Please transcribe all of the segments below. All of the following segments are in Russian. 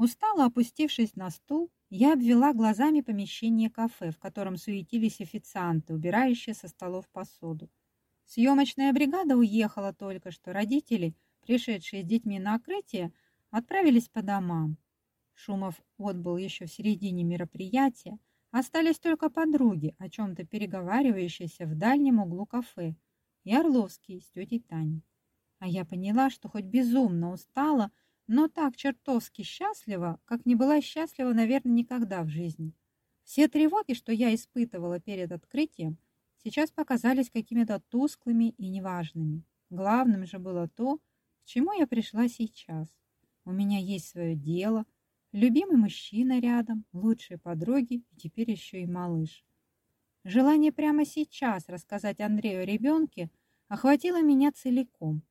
Устало опустившись на стул, я обвела глазами помещение кафе, в котором суетились официанты, убирающие со столов посуду. Съемочная бригада уехала только что. Родители, пришедшие с детьми на окрытие, отправились по домам. Шумов отбыл еще в середине мероприятия. Остались только подруги, о чем-то переговаривающиеся в дальнем углу кафе, и Орловский с тетей Таней. А я поняла, что хоть безумно устала, но так чертовски счастлива, как не была счастлива, наверное, никогда в жизни. Все тревоги, что я испытывала перед открытием, сейчас показались какими-то тусклыми и неважными. Главным же было то, к чему я пришла сейчас. У меня есть свое дело, любимый мужчина рядом, лучшие подруги и теперь еще и малыш. Желание прямо сейчас рассказать Андрею о ребенке охватило меня целиком.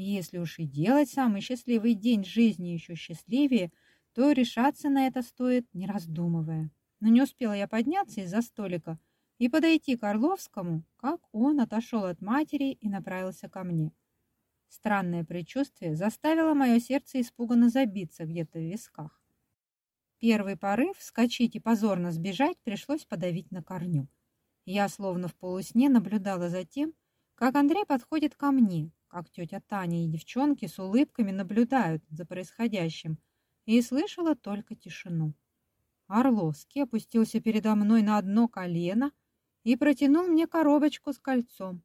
Если уж и делать самый счастливый день жизни еще счастливее, то решаться на это стоит, не раздумывая. Но не успела я подняться из-за столика и подойти к Орловскому, как он отошел от матери и направился ко мне. Странное предчувствие заставило мое сердце испуганно забиться где-то в висках. Первый порыв вскочить и позорно сбежать пришлось подавить на корню. Я, словно в полусне, наблюдала за тем, как Андрей подходит ко мне, как тетя Таня и девчонки с улыбками наблюдают за происходящим, и слышала только тишину. Орловский опустился передо мной на одно колено и протянул мне коробочку с кольцом.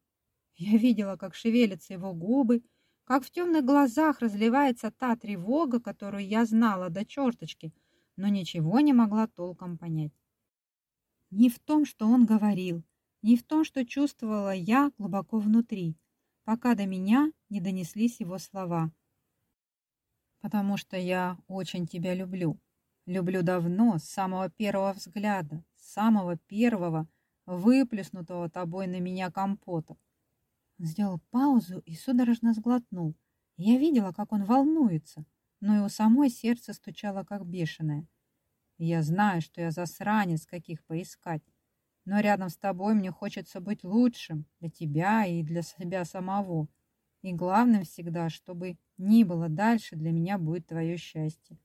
Я видела, как шевелятся его губы, как в темных глазах разливается та тревога, которую я знала до черточки, но ничего не могла толком понять. Не в том, что он говорил, не в том, что чувствовала я глубоко внутри пока до меня не донеслись его слова. «Потому что я очень тебя люблю. Люблю давно, с самого первого взгляда, с самого первого, выплеснутого тобой на меня компота». Сделал паузу и судорожно сглотнул. Я видела, как он волнуется, но и у самой сердце стучало, как бешеное. Я знаю, что я засранец, каких поискать. Но рядом с тобой мне хочется быть лучшим для тебя и для себя самого. И главным всегда, чтобы ни было дальше, для меня будет твое счастье.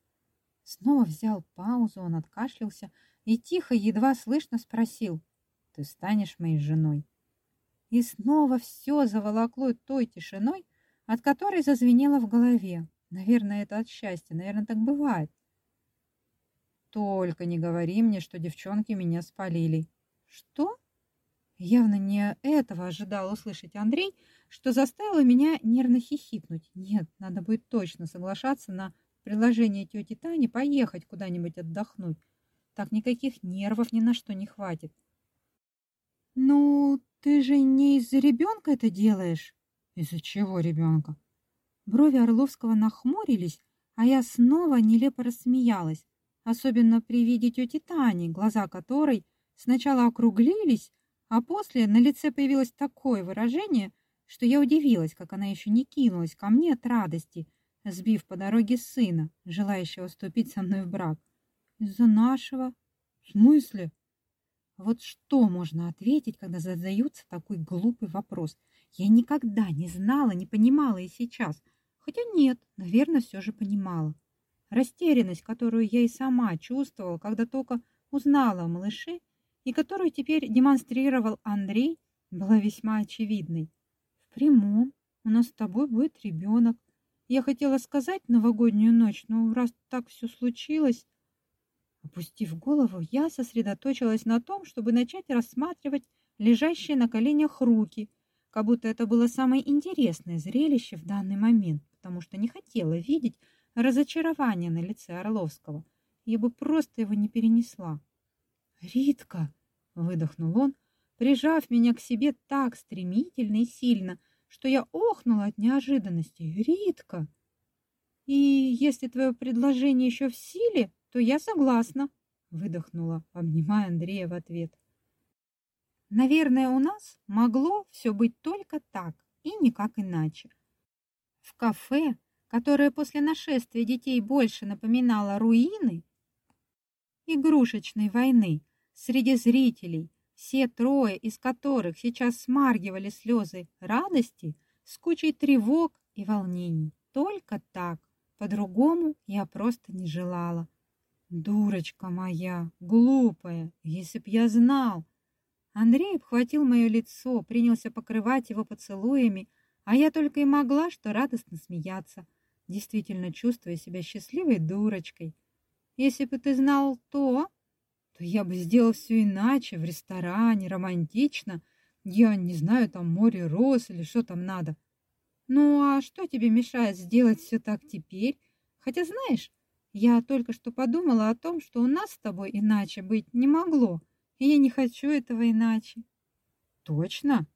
Снова взял паузу, он откашлялся и тихо, едва слышно спросил, «Ты станешь моей женой?» И снова все заволокло той тишиной, от которой зазвенело в голове. Наверное, это от счастья, наверное, так бывает. Только не говори мне, что девчонки меня спалили. Что? Явно не этого ожидал услышать Андрей, что заставило меня нервно хихикнуть. Нет, надо будет точно соглашаться на предложение тети Тани поехать куда-нибудь отдохнуть. Так никаких нервов ни на что не хватит. «Ну, ты же не из-за ребенка это делаешь?» «Из-за чего ребенка?» Брови Орловского нахмурились, а я снова нелепо рассмеялась, особенно при виде тети Тани, глаза которой сначала округлились, а после на лице появилось такое выражение, что я удивилась, как она еще не кинулась ко мне от радости, сбив по дороге сына, желающего вступить со мной в брак. Из-за нашего? В смысле? Вот что можно ответить, когда задаются такой глупый вопрос? Я никогда не знала, не понимала и сейчас. Хотя нет, наверное, все же понимала. Растерянность, которую я и сама чувствовала, когда только узнала о малыше, и которую теперь демонстрировал Андрей, была весьма очевидной. В прямом у нас с тобой будет ребенок. Я хотела сказать новогоднюю ночь, но раз так все случилось... Опустив голову, я сосредоточилась на том, чтобы начать рассматривать лежащие на коленях руки, как будто это было самое интересное зрелище в данный момент, потому что не хотела видеть разочарование на лице Орловского. Я бы просто его не перенесла. «Ритка!» — выдохнул он, прижав меня к себе так стремительно и сильно, что я охнула от неожиданности. «Ритка!» «И если твое предложение еще в силе, то я согласна», — выдохнула, обнимая Андрея в ответ. Наверное, у нас могло все быть только так и никак иначе. В кафе, которое после нашествия детей больше напоминало руины игрушечной войны, Среди зрителей, все трое из которых сейчас смаргивали слезы радости с кучей тревог и волнений. Только так, По-другому я просто не желала. Дурочка моя, глупая, если б я знал. Андрей обхватил мое лицо, принялся покрывать его поцелуями, а я только и могла что радостно смеяться, действительно чувствуя себя счастливой дурочкой. Если бы ты знал то, то я бы сделал все иначе, в ресторане, романтично. Я не знаю, там море роз или что там надо. Ну а что тебе мешает сделать все так теперь? Хотя знаешь, я только что подумала о том, что у нас с тобой иначе быть не могло, и я не хочу этого иначе. Точно?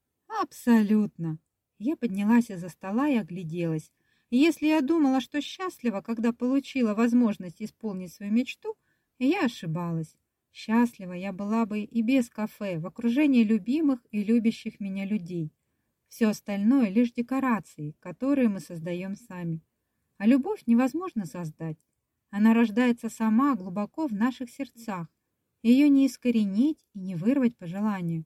Абсолютно. Я поднялась из-за стола и огляделась. Если я думала, что счастлива, когда получила возможность исполнить свою мечту, я ошибалась. Счастлива я была бы и без кафе, в окружении любимых и любящих меня людей. Все остальное лишь декорации, которые мы создаем сами. А любовь невозможно создать. Она рождается сама глубоко в наших сердцах. Ее не искоренить и не вырвать по желанию.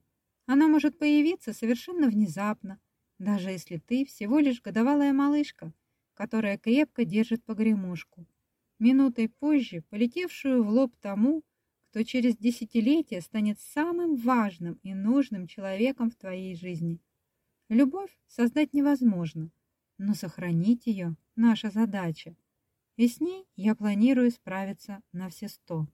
Она может появиться совершенно внезапно, даже если ты всего лишь годовалая малышка, которая крепко держит погремушку. Минутой позже полетевшую в лоб тому, кто через десятилетия станет самым важным и нужным человеком в твоей жизни. Любовь создать невозможно, но сохранить ее – наша задача. И с ней я планирую справиться на все сто.